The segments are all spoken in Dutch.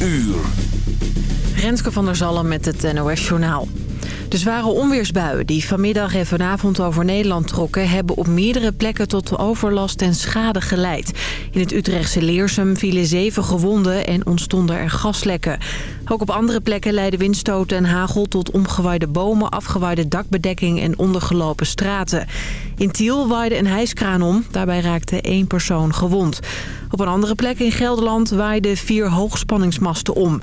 uur. Renske van der Zalm met het NOS Journaal. De zware onweersbuien die vanmiddag en vanavond over Nederland trokken... hebben op meerdere plekken tot overlast en schade geleid. In het Utrechtse Leersum vielen zeven gewonden en ontstonden er gaslekken. Ook op andere plekken leidden windstoten en hagel tot omgewaaide bomen... afgewaaide dakbedekking en ondergelopen straten. In Tiel waaide een hijskraan om. Daarbij raakte één persoon gewond. Op een andere plek in Gelderland waaiden vier hoogspanningsmasten om...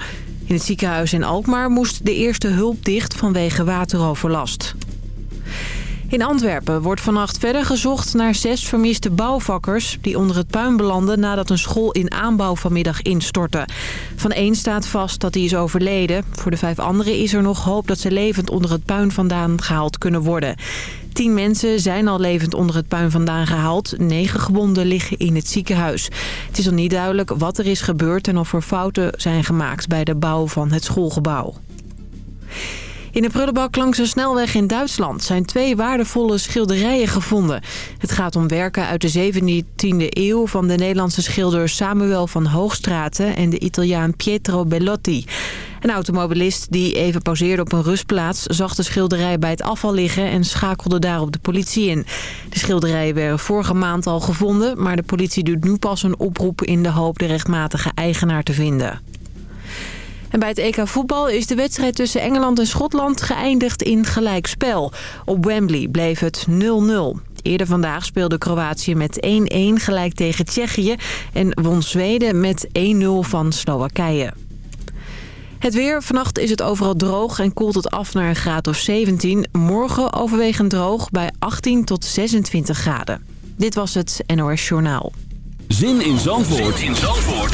In het ziekenhuis in Alkmaar moest de eerste hulp dicht vanwege wateroverlast. In Antwerpen wordt vannacht verder gezocht naar zes vermiste bouwvakkers... die onder het puin belanden nadat een school in aanbouw vanmiddag instortte. Van één staat vast dat hij is overleden. Voor de vijf anderen is er nog hoop dat ze levend onder het puin vandaan gehaald kunnen worden. Tien mensen zijn al levend onder het puin vandaan gehaald. Negen gewonden liggen in het ziekenhuis. Het is nog niet duidelijk wat er is gebeurd en of er fouten zijn gemaakt bij de bouw van het schoolgebouw. In de prullenbak langs een snelweg in Duitsland zijn twee waardevolle schilderijen gevonden. Het gaat om werken uit de 17e eeuw van de Nederlandse schilder Samuel van Hoogstraten en de Italiaan Pietro Bellotti. Een automobilist die even pauzeerde op een rustplaats zag de schilderij bij het afval liggen en schakelde daarop de politie in. De schilderijen werden vorige maand al gevonden, maar de politie doet nu pas een oproep in de hoop de rechtmatige eigenaar te vinden. En bij het EK voetbal is de wedstrijd tussen Engeland en Schotland geëindigd in gelijkspel. Op Wembley bleef het 0-0. Eerder vandaag speelde Kroatië met 1-1 gelijk tegen Tsjechië... en won Zweden met 1-0 van Slowakije. Het weer. Vannacht is het overal droog en koelt het af naar een graad of 17. Morgen overwegend droog bij 18 tot 26 graden. Dit was het NOS Journaal. Zin in Zandvoort, zin in Zandvoort.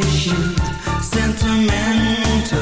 patient, sentimental.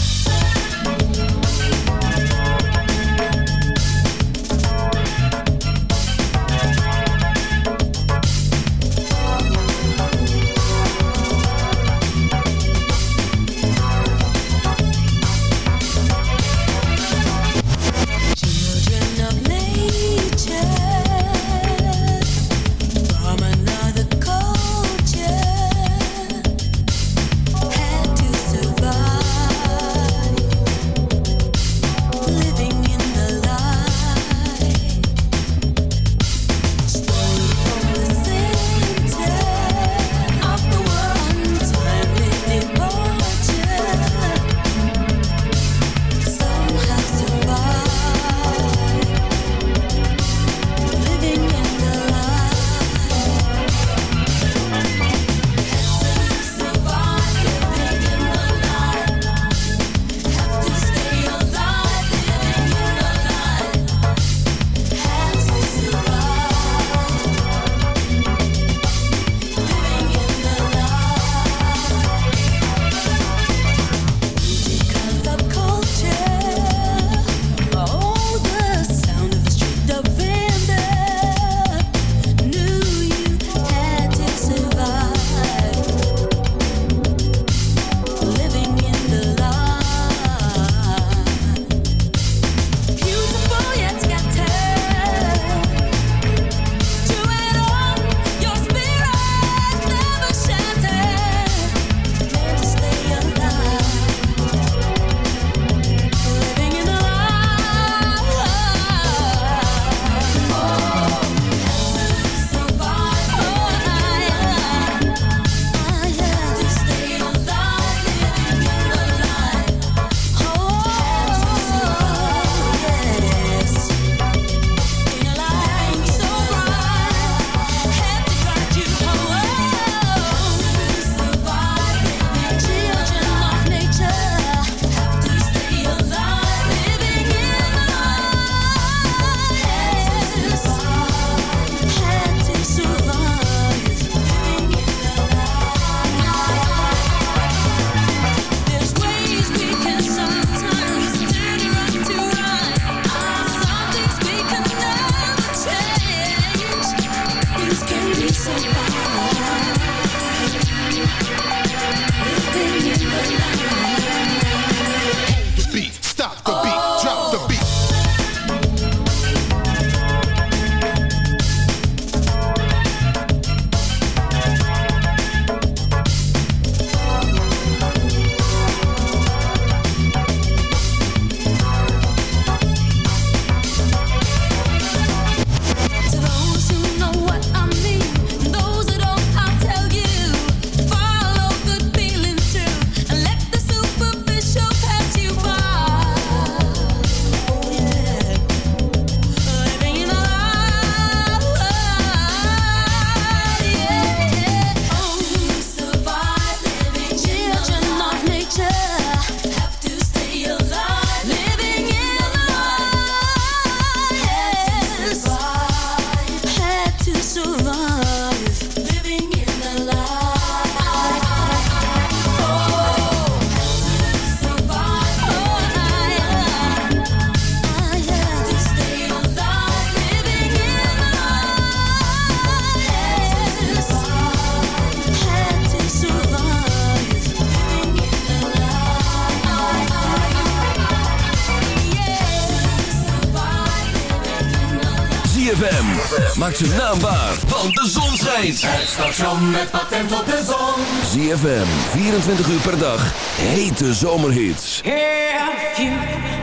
Zijn naam waar, want de zon schijnt. Het station met patent op de zon. ZFM, 24 uur per dag, hete zomerhits. If you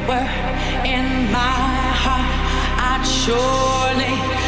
were in my heart, I'd surely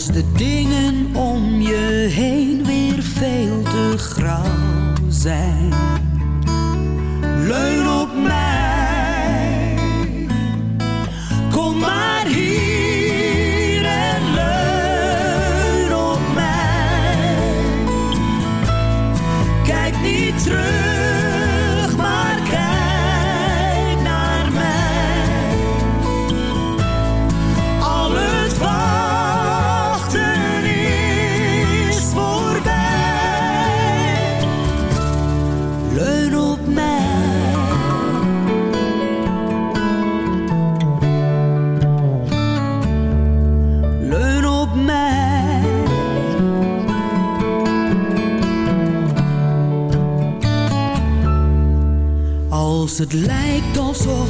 als de dingen om je heen weer veel te grauw zijn. Leun het lijkt alsof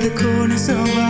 the bottom of my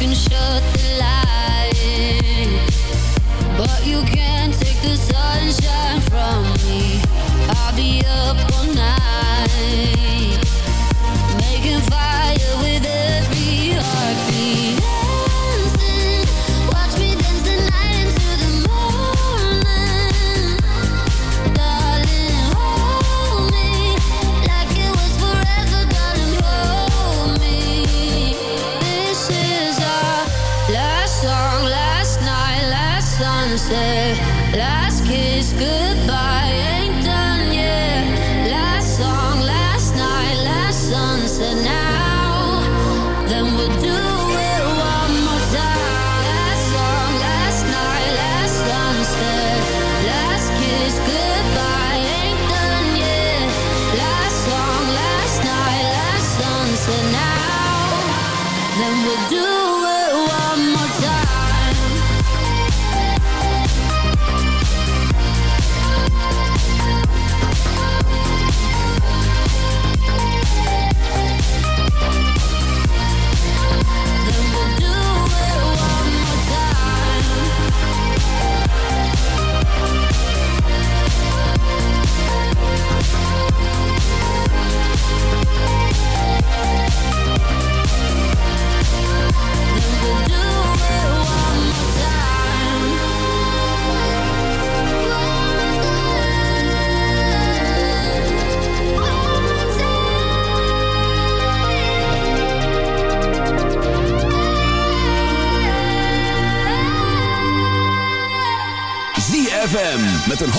Hoofdletter Z. Van Zon, Zee, Zandvoort en Zomerhits. I want you all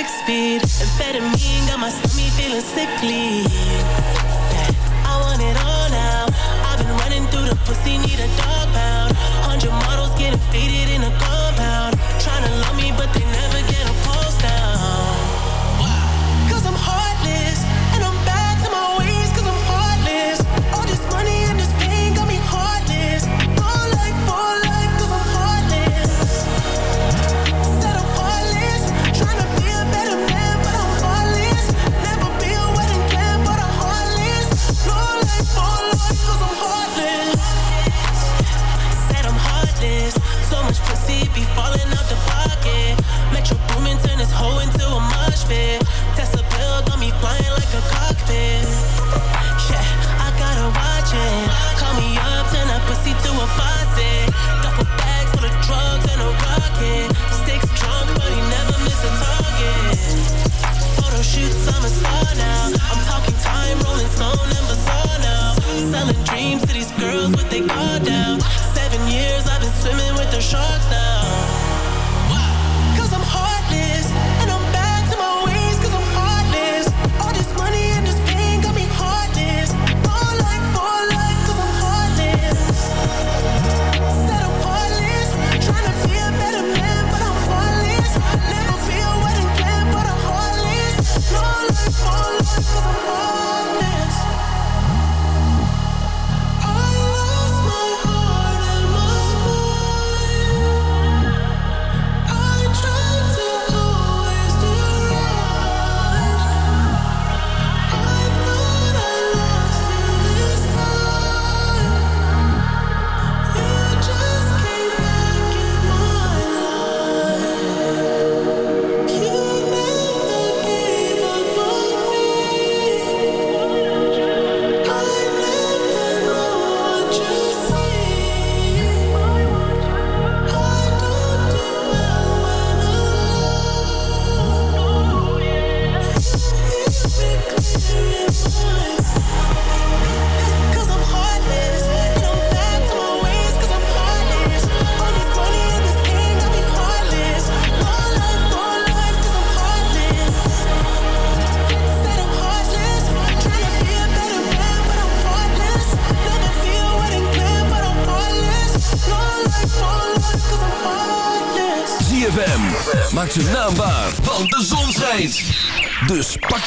six feet, Amphetamine got my stomach feeling sickly. I want it all now. I've been running through the pussy, need a dog pound. Hundred models getting faded in a compound. Trying to love me, but they never